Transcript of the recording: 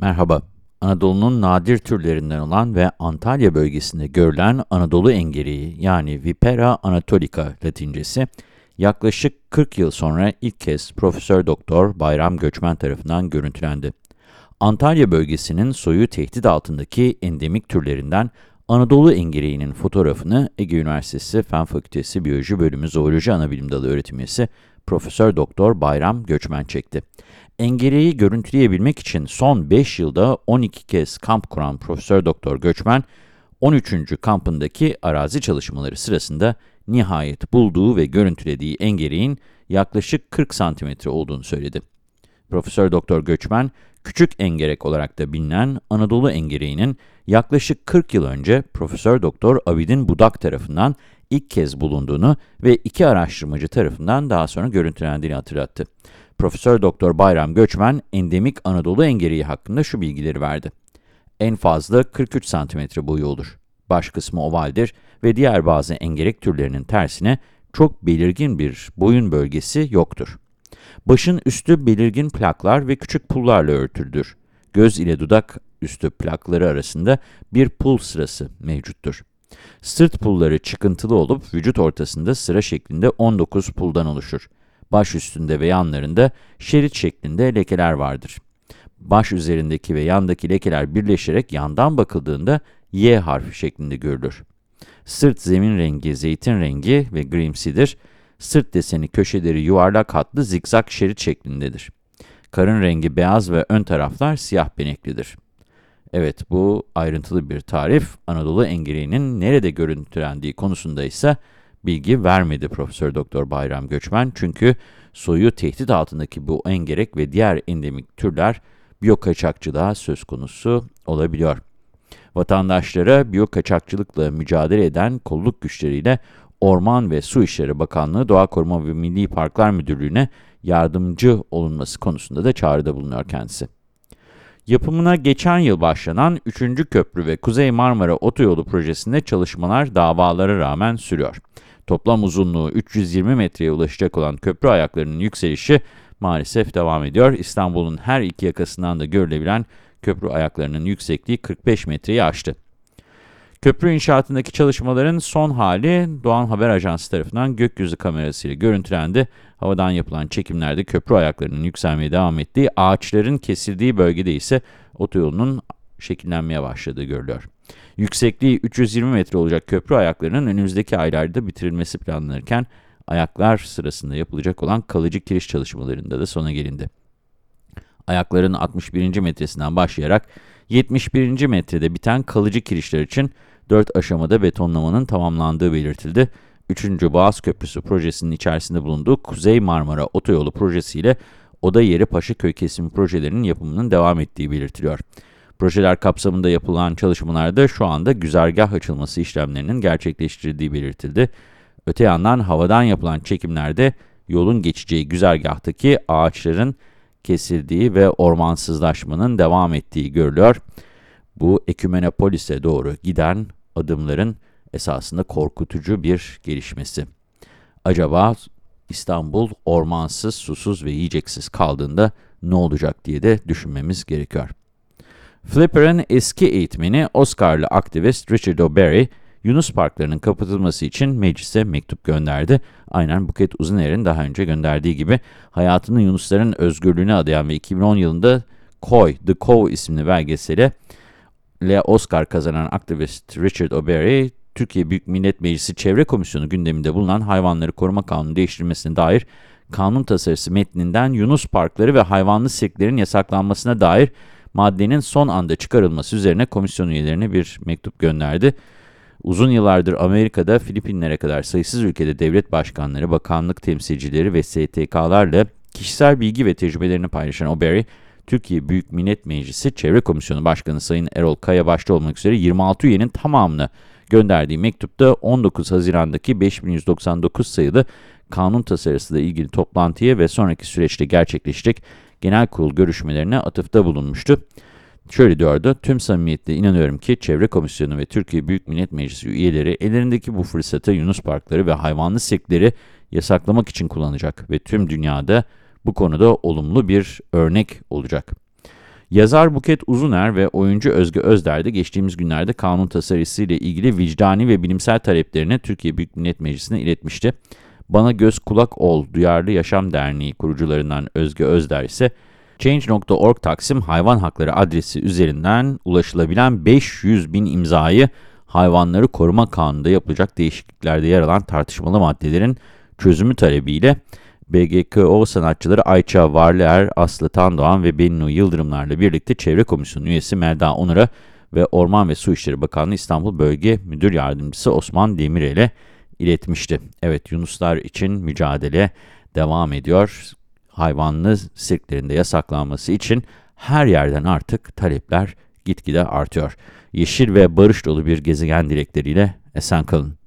Merhaba. Anadolu'nun nadir türlerinden olan ve Antalya bölgesinde görülen Anadolu engeriği yani Vipera anatolica latincesi yaklaşık 40 yıl sonra ilk kez Profesör Doktor Bayram Göçmen tarafından görüntülendi. Antalya bölgesinin soyu tehdit altındaki endemik türlerinden Anadolu engeriğinin fotoğrafını Ege Üniversitesi Fen Fakültesi Biyoloji Bölümü Zooloji Anabilim Dalı öğretim üyesi Profesör Doktor Bayram Göçmen çekti. Engereyi görüntüleyebilmek için son 5 yılda 12 kez kamp kuran Profesör Doktor Göçmen, 13. kampındaki arazi çalışmaları sırasında nihayet bulduğu ve görüntülediği engereğin yaklaşık 40 santimetre olduğunu söyledi. Profesör Doktor Göçmen, küçük engerek olarak da bilinen Anadolu engereğinin yaklaşık 40 yıl önce Profesör Doktor Abidin Budak tarafından ilk kez bulunduğunu ve iki araştırmacı tarafından daha sonra görüntülendiğini hatırlattı. Profesör Doktor Bayram Göçmen, endemik Anadolu engereği hakkında şu bilgileri verdi. En fazla 43 cm boyu olur. Baş kısmı ovaldir ve diğer bazı engerek türlerinin tersine çok belirgin bir boyun bölgesi yoktur. Başın üstü belirgin plaklar ve küçük pullarla örtülüdür. Göz ile dudak üstü plakları arasında bir pul sırası mevcuttur. Sırt pulları çıkıntılı olup vücut ortasında sıra şeklinde 19 puldan oluşur. Baş üstünde ve yanlarında şerit şeklinde lekeler vardır. Baş üzerindeki ve yandaki lekeler birleşerek yandan bakıldığında Y harfi şeklinde görülür. Sırt zemin rengi zeytin rengi ve grimsidir. Sırt deseni köşeleri yuvarlak hatlı zikzak şerit şeklindedir. Karın rengi beyaz ve ön taraflar siyah beneklidir. Evet bu ayrıntılı bir tarif. Anadolu engereğinin nerede görüntülendiği konusunda ise bilgi vermedi Profesör Doktor Bayram Göçmen. Çünkü soyu tehdit altındaki bu engerek ve diğer endemik türler biyokaçakçılığa söz konusu olabiliyor. Vatandaşlara biyokaçakçılıkla mücadele eden kolluk güçleriyle Orman ve Su İşleri Bakanlığı Doğa Koruma ve Milli Parklar Müdürlüğü'ne yardımcı olunması konusunda da çağrıda bulunuyor kendisi. Yapımına geçen yıl başlanan 3. Köprü ve Kuzey Marmara Otoyolu projesinde çalışmalar davalara rağmen sürüyor. Toplam uzunluğu 320 metreye ulaşacak olan köprü ayaklarının yükselişi maalesef devam ediyor. İstanbul'un her iki yakasından da görülebilen köprü ayaklarının yüksekliği 45 metreyi aştı. Köprü inşaatındaki çalışmaların son hali Doğan Haber Ajansı tarafından gökyüzü kamerasıyla görüntülendi. Havadan yapılan çekimlerde köprü ayaklarının yükselmeye devam ettiği, ağaçların kesildiği bölgede ise otoyolunun şekillenmeye başladığı görülüyor. Yüksekliği 320 metre olacak köprü ayaklarının önümüzdeki aylarda bitirilmesi planlanırken, ayaklar sırasında yapılacak olan kalıcı kiriş çalışmalarında da sona gelindi. Ayakların 61. metresinden başlayarak 71. metrede biten kalıcı kirişler için 4 aşamada betonlamanın tamamlandığı belirtildi. 3. Boğaz Köprüsü projesinin içerisinde bulunduğu Kuzey Marmara Otoyolu projesiyle Oda Yeri Paşaköy kesimi projelerinin yapımının devam ettiği belirtiliyor. Projeler kapsamında yapılan çalışmalarda şu anda güzergah açılması işlemlerinin gerçekleştirildiği belirtildi. Öte yandan havadan yapılan çekimlerde yolun geçeceği güzergahtaki ağaçların kesildiği ve ormansızlaşmanın devam ettiği görülüyor. Bu Ekümenopolis'e doğru giden adımların esasında korkutucu bir gelişmesi. Acaba İstanbul ormansız, susuz ve yiyeceksiz kaldığında ne olacak diye de düşünmemiz gerekiyor. Flipper'ın eski eğitmeni Oscar'lı aktivist Richard O'Berry, Yunus parklarının kapatılması için meclise mektup gönderdi. Aynen Buket Uzuner'in daha önce gönderdiği gibi hayatını Yunusların özgürlüğüne adayan ve 2010 yılında Koi, The Cow isimli belgeseli ile Oscar kazanan aktivist Richard O'Berry, Türkiye Büyük Millet Meclisi Çevre Komisyonu gündeminde bulunan hayvanları koruma kanunu değiştirilmesine dair kanun tasarısı metninden Yunus parkları ve hayvanlı sirklerin yasaklanmasına dair maddenin son anda çıkarılması üzerine komisyon üyelerine bir mektup gönderdi. Uzun yıllardır Amerika'da Filipinlere kadar sayısız ülkede devlet başkanları, bakanlık temsilcileri ve STK'larla kişisel bilgi ve tecrübelerini paylaşan O'Berry, Türkiye Büyük Millet Meclisi Çevre Komisyonu Başkanı Sayın Erol Kaya başta olmak üzere 26 üyenin tamamını gönderdiği mektupta 19 Haziran'daki 5199 sayılı kanun tasarısı ile ilgili toplantıya ve sonraki süreçte gerçekleşecek genel kurul görüşmelerine atıfta bulunmuştu. Şöyle diyordu, tüm samimiyetle inanıyorum ki Çevre Komisyonu ve Türkiye Büyük Millet Meclisi üyeleri ellerindeki bu fırsatı Yunus parkları ve hayvanlı sirkleri yasaklamak için kullanacak ve tüm dünyada bu konuda olumlu bir örnek olacak. Yazar Buket Uzuner ve oyuncu Özge Özder de geçtiğimiz günlerde kanun tasarısı ile ilgili vicdani ve bilimsel taleplerini Türkiye Büyük Millet Meclisi'ne iletmişti. Bana Göz Kulak Ol Duyarlı Yaşam Derneği kurucularından Özge Özder ise Change.org Taksim Hayvan Hakları adresi üzerinden ulaşılabilen 500 bin imzayı hayvanları koruma kanununda yapılacak değişikliklerde yer alan tartışmalı maddelerin çözümü talebiyle BGKO sanatçıları Ayça Varlıer, Aslı Tandoğan ve Bennu Yıldırımlarla birlikte Çevre Komisyonu üyesi Melda Onur'a ve Orman ve Su İşleri Bakanlığı İstanbul Bölge Müdür Yardımcısı Osman Demirel'e iletmişti. Evet Yunuslar için mücadele devam ediyor. Hayvanlı sirklerinde yasaklanması için her yerden artık talepler gitgide artıyor. Yeşil ve barış dolu bir gezegen dilekleriyle esen kalın.